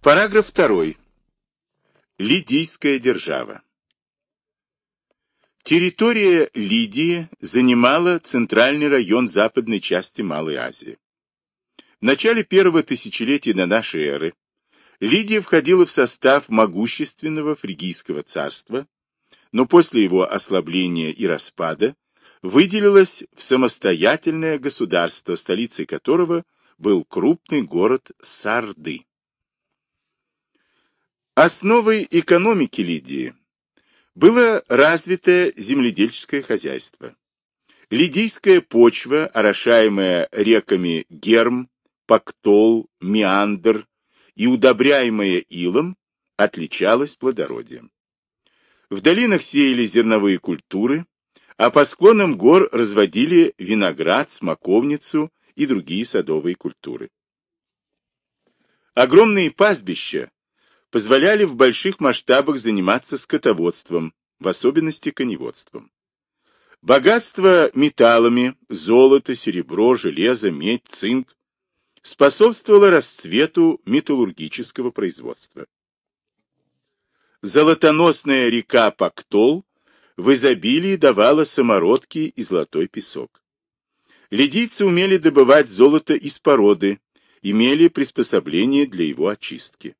Параграф 2. Лидийская держава. Территория Лидии занимала центральный район западной части Малой Азии. В начале первого тысячелетия до нашей эры Лидия входила в состав могущественного фригийского царства, но после его ослабления и распада выделилась в самостоятельное государство, столицей которого был крупный город Сарды. Основой экономики Лидии было развитое земледельческое хозяйство. Лидийская почва, орошаемая реками Герм, Пактол, Меандр и удобряемая илом, отличалась плодородием. В долинах сеяли зерновые культуры, а по склонам гор разводили виноград, смоковницу и другие садовые культуры. Огромные пастбища позволяли в больших масштабах заниматься скотоводством, в особенности коневодством. Богатство металлами, золото, серебро, железо, медь, цинк способствовало расцвету металлургического производства. Золотоносная река Пактол в изобилии давала самородки и золотой песок. Лидийцы умели добывать золото из породы, имели приспособление для его очистки.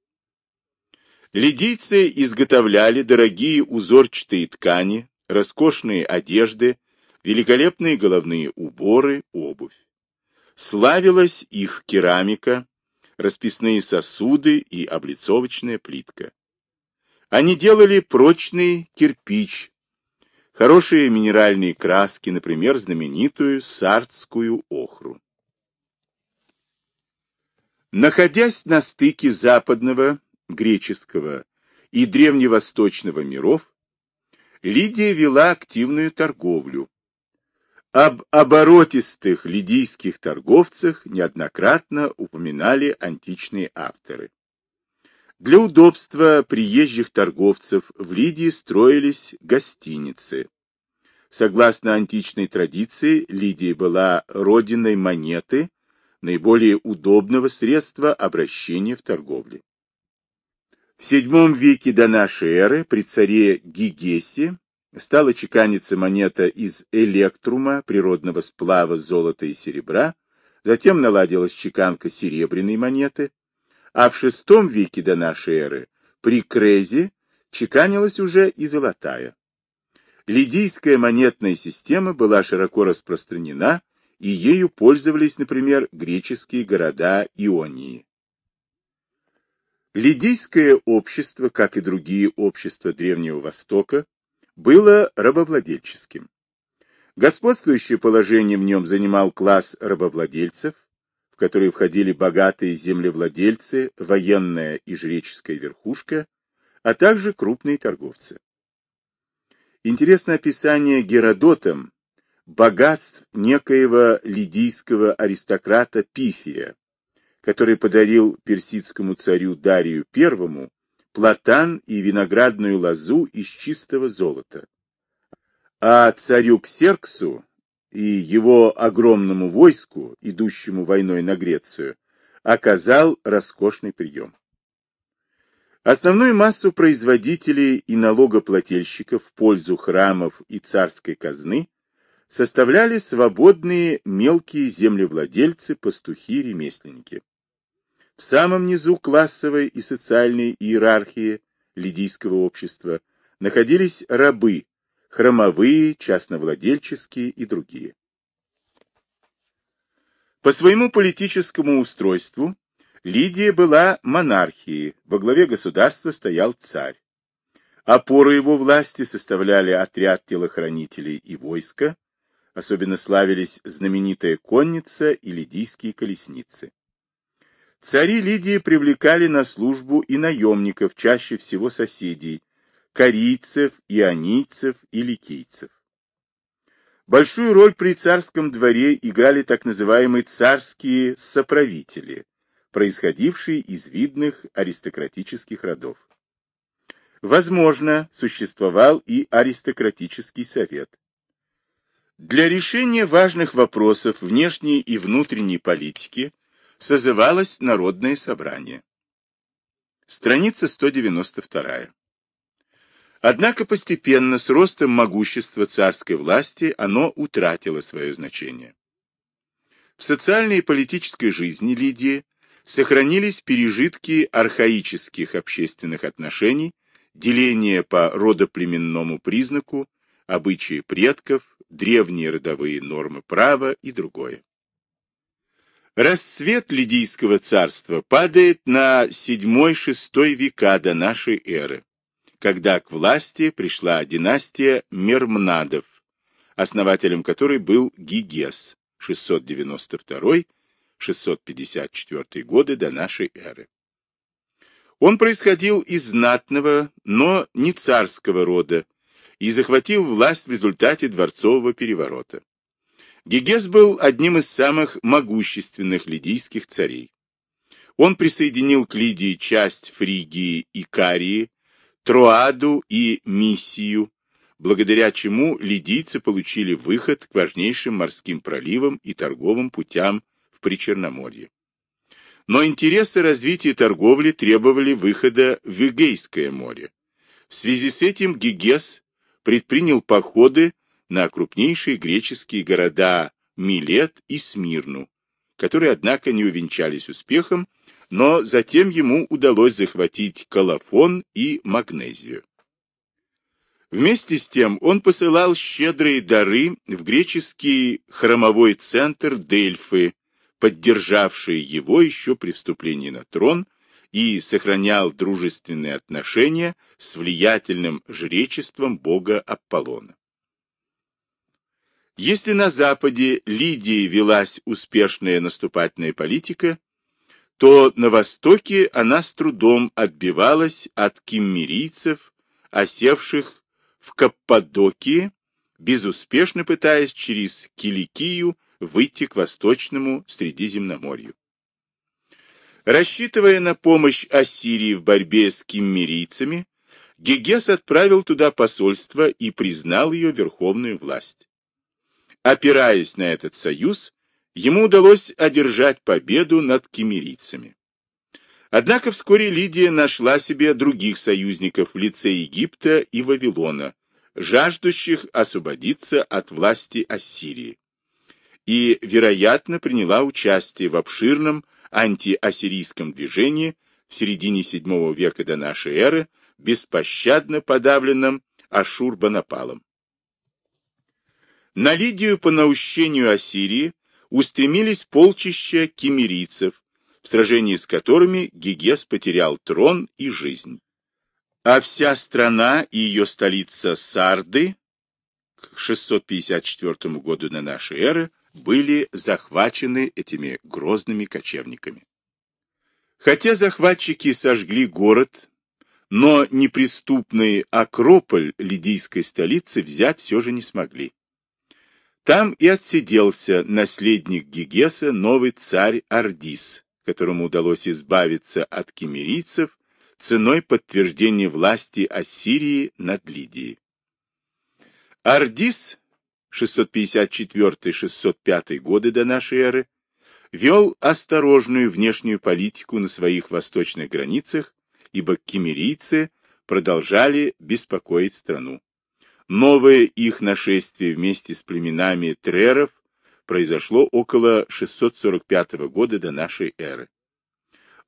Лидийцы изготовляли дорогие узорчатые ткани, роскошные одежды, великолепные головные уборы, обувь. Славилась их керамика, расписные сосуды и облицовочная плитка. Они делали прочный кирпич, хорошие минеральные краски, например, знаменитую сардскую охру. Находясь на стыке западного греческого и древневосточного миров, Лидия вела активную торговлю. Об оборотистых лидийских торговцах неоднократно упоминали античные авторы. Для удобства приезжих торговцев в Лидии строились гостиницы. Согласно античной традиции, Лидия была родиной монеты, наиболее удобного средства обращения в торговле. В VII веке до нашей эры при царе Гигесе стала чеканиться монета из электрума, природного сплава золота и серебра, затем наладилась чеканка серебряной монеты, а в VI веке до нашей эры при Крезе чеканилась уже и золотая. Лидийская монетная система была широко распространена, и ею пользовались, например, греческие города Ионии. Лидийское общество, как и другие общества Древнего Востока, было рабовладельческим. Господствующее положение в нем занимал класс рабовладельцев, в которые входили богатые землевладельцы, военная и жреческая верхушка, а также крупные торговцы. Интересно описание Геродотом богатств некоего лидийского аристократа Пифия, который подарил персидскому царю Дарию I платан и виноградную лозу из чистого золота. А царю Ксерксу и его огромному войску, идущему войной на Грецию, оказал роскошный прием. Основную массу производителей и налогоплательщиков в пользу храмов и царской казны составляли свободные мелкие землевладельцы, пастухи, ремесленники. В самом низу классовой и социальной иерархии лидийского общества находились рабы, хромовые, частновладельческие и другие. По своему политическому устройству Лидия была монархией, во главе государства стоял царь. Опору его власти составляли отряд телохранителей и войска, особенно славились знаменитая конница и лидийские колесницы. Цари Лидии привлекали на службу и наемников, чаще всего соседей, корейцев, ионийцев и ликийцев. Большую роль при царском дворе играли так называемые царские соправители, происходившие из видных аристократических родов. Возможно, существовал и аристократический совет. Для решения важных вопросов внешней и внутренней политики созывалось народное собрание. Страница 192. Однако постепенно с ростом могущества царской власти оно утратило свое значение. В социальной и политической жизни Лидии сохранились пережитки архаических общественных отношений, деление по родоплеменному признаку, обычаи предков, древние родовые нормы права и другое. Расцвет Лидийского царства падает на 7-6 века до нашей эры, когда к власти пришла династия Мермнадов, основателем которой был Гигес 692-654 годы до нашей эры. Он происходил из знатного, но не царского рода и захватил власть в результате дворцового переворота. Гегес был одним из самых могущественных лидийских царей. Он присоединил к Лидии часть Фригии и Карии, Троаду и Миссию, благодаря чему лидийцы получили выход к важнейшим морским проливам и торговым путям в Причерноморье. Но интересы развития торговли требовали выхода в Эгейское море. В связи с этим Гегес предпринял походы на крупнейшие греческие города Милет и Смирну, которые, однако, не увенчались успехом, но затем ему удалось захватить Колофон и Магнезию. Вместе с тем он посылал щедрые дары в греческий храмовой центр Дельфы, поддержавший его еще при вступлении на трон, и сохранял дружественные отношения с влиятельным жречеством бога Аполлона. Если на Западе Лидии велась успешная наступательная политика, то на Востоке она с трудом отбивалась от киммерийцев, осевших в Каппадокии, безуспешно пытаясь через Киликию выйти к восточному Средиземноморью. Рассчитывая на помощь Ассирии в борьбе с киммерийцами, Гегес отправил туда посольство и признал ее верховную власть. Опираясь на этот союз, ему удалось одержать победу над кемерийцами. Однако вскоре Лидия нашла себе других союзников в лице Египта и Вавилона, жаждущих освободиться от власти Ассирии. И, вероятно, приняла участие в обширном антиассирийском движении в середине VII века до нашей эры, беспощадно подавленном Ашур-Банапалом. На Лидию по наущению Ассирии устремились полчища кемерийцев, в сражении с которыми Гигес потерял трон и жизнь. А вся страна и ее столица Сарды к 654 году на нашей эры были захвачены этими грозными кочевниками. Хотя захватчики сожгли город, но неприступный Акрополь лидийской столицы взять все же не смогли. Там и отсиделся наследник Гигеса, новый царь Ардис, которому удалось избавиться от кемерийцев ценой подтверждения власти Ассирии над Лидией. Ардис 654-605 годы до нашей эры вел осторожную внешнюю политику на своих восточных границах, ибо кемерийцы продолжали беспокоить страну. Новое их нашествие вместе с племенами треров произошло около 645 года до нашей эры.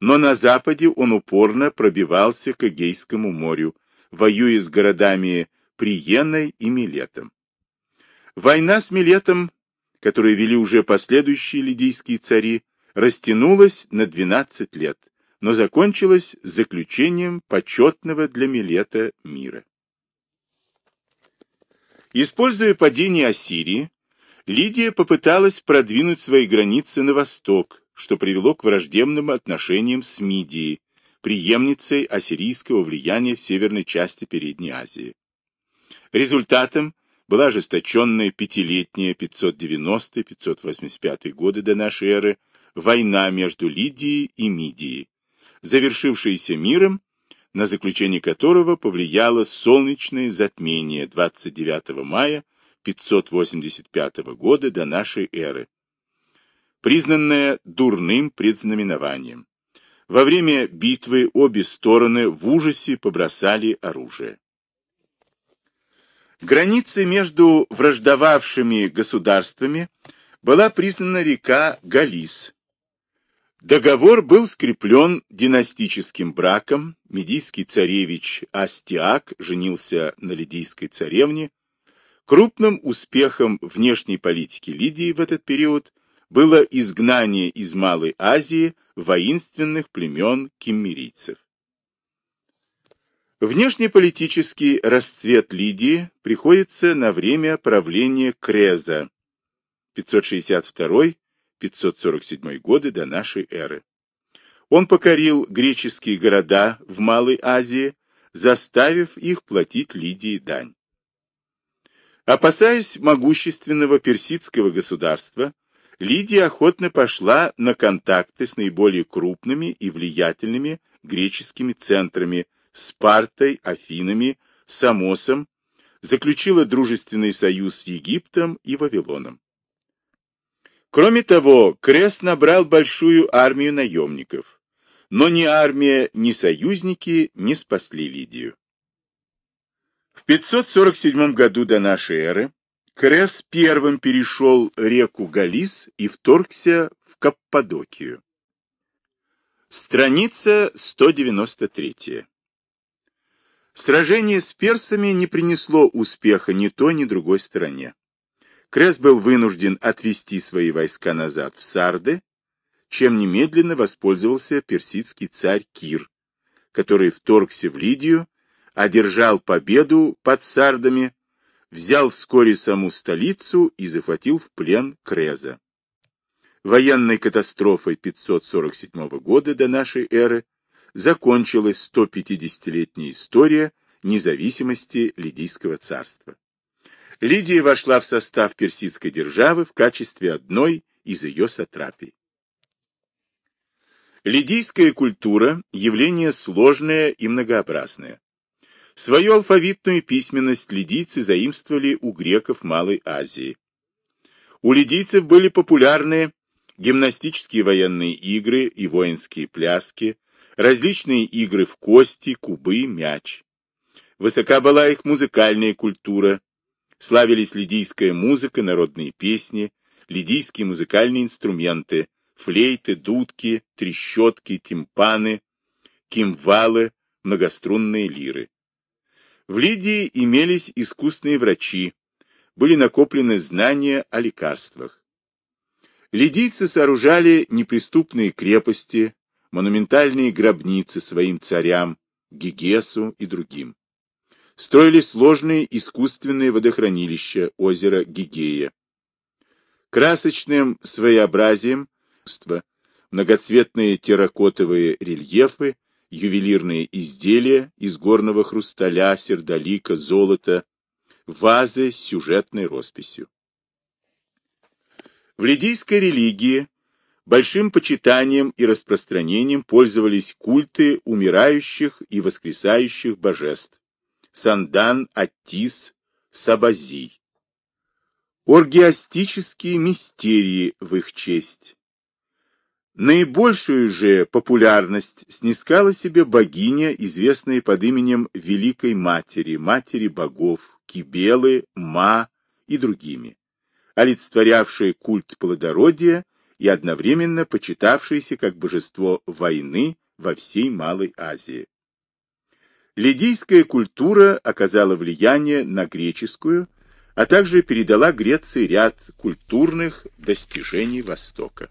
Но на западе он упорно пробивался к Эгейскому морю, воюя с городами Приеной и Милетом. Война с Милетом, которую вели уже последующие лидийские цари, растянулась на 12 лет, но закончилась заключением почетного для Милета мира. Используя падение Ассирии, Лидия попыталась продвинуть свои границы на восток, что привело к враждебным отношениям с Мидией, преемницей ассирийского влияния в северной части Передней Азии. Результатом была ожесточенная пятилетняя 590-585 годы до нашей эры война между Лидией и Мидией, завершившаяся миром на заключение которого повлияло солнечное затмение 29 мая 585 года до нашей эры, признанное дурным предзнаменованием. Во время битвы обе стороны в ужасе побросали оружие. Границей между враждовавшими государствами была признана река Галис. Договор был скреплен династическим браком, медийский царевич Астиак женился на лидийской царевне. Крупным успехом внешней политики Лидии в этот период было изгнание из Малой Азии воинственных племен киммерийцев. Внешнеполитический расцвет Лидии приходится на время правления Креза 562-547 годы до нашей эры. Он покорил греческие города в Малой Азии, заставив их платить Лидии дань. Опасаясь могущественного персидского государства, Лидия охотно пошла на контакты с наиболее крупными и влиятельными греческими центрами – Спартой, Афинами, Самосом, заключила дружественный союз с Египтом и Вавилоном. Кроме того, Крест набрал большую армию наемников, но ни армия, ни союзники не спасли Лидию. В 547 году до нашей эры Крес первым перешел реку Галис и вторгся в Каппадокию. Страница 193. Сражение с персами не принесло успеха ни той, ни другой стороне. Крес был вынужден отвести свои войска назад в Сарды, чем немедленно воспользовался персидский царь Кир, который вторгся в Лидию, одержал победу под Сардами, взял вскоре саму столицу и захватил в плен Креза. Военной катастрофой 547 года до нашей эры закончилась 150-летняя история независимости Лидийского царства. Лидия вошла в состав персидской державы в качестве одной из ее сатрапий. Лидийская культура – явление сложное и многообразное. Свою алфавитную письменность лидийцы заимствовали у греков Малой Азии. У лидийцев были популярны гимнастические военные игры и воинские пляски, различные игры в кости, кубы, мяч. Высока была их музыкальная культура, славились лидийская музыка, народные песни, лидийские музыкальные инструменты, флейты, дудки, трещотки, тимпаны, кимвалы, многострунные лиры. В Лидии имелись искусные врачи, были накоплены знания о лекарствах. Лидийцы сооружали неприступные крепости, монументальные гробницы своим царям, Гигесу и другим. Строили сложные искусственные водохранилища озера Гигея. Красочным своеобразием многоцветные терракотовые рельефы, ювелирные изделия из горного хрусталя, сердолика, золота, вазы с сюжетной росписью. В лидийской религии Большим почитанием и распространением пользовались культы умирающих и воскресающих божеств. Сандан, Аттис, Сабазий. Оргиастические мистерии в их честь. Наибольшую же популярность снискала себе богиня, известная под именем Великой Матери, Матери богов, Кибелы, Ма и другими, олицетворявшая культ плодородия и одновременно почитавшееся как божество войны во всей Малой Азии. Лидийская культура оказала влияние на греческую, а также передала Греции ряд культурных достижений Востока.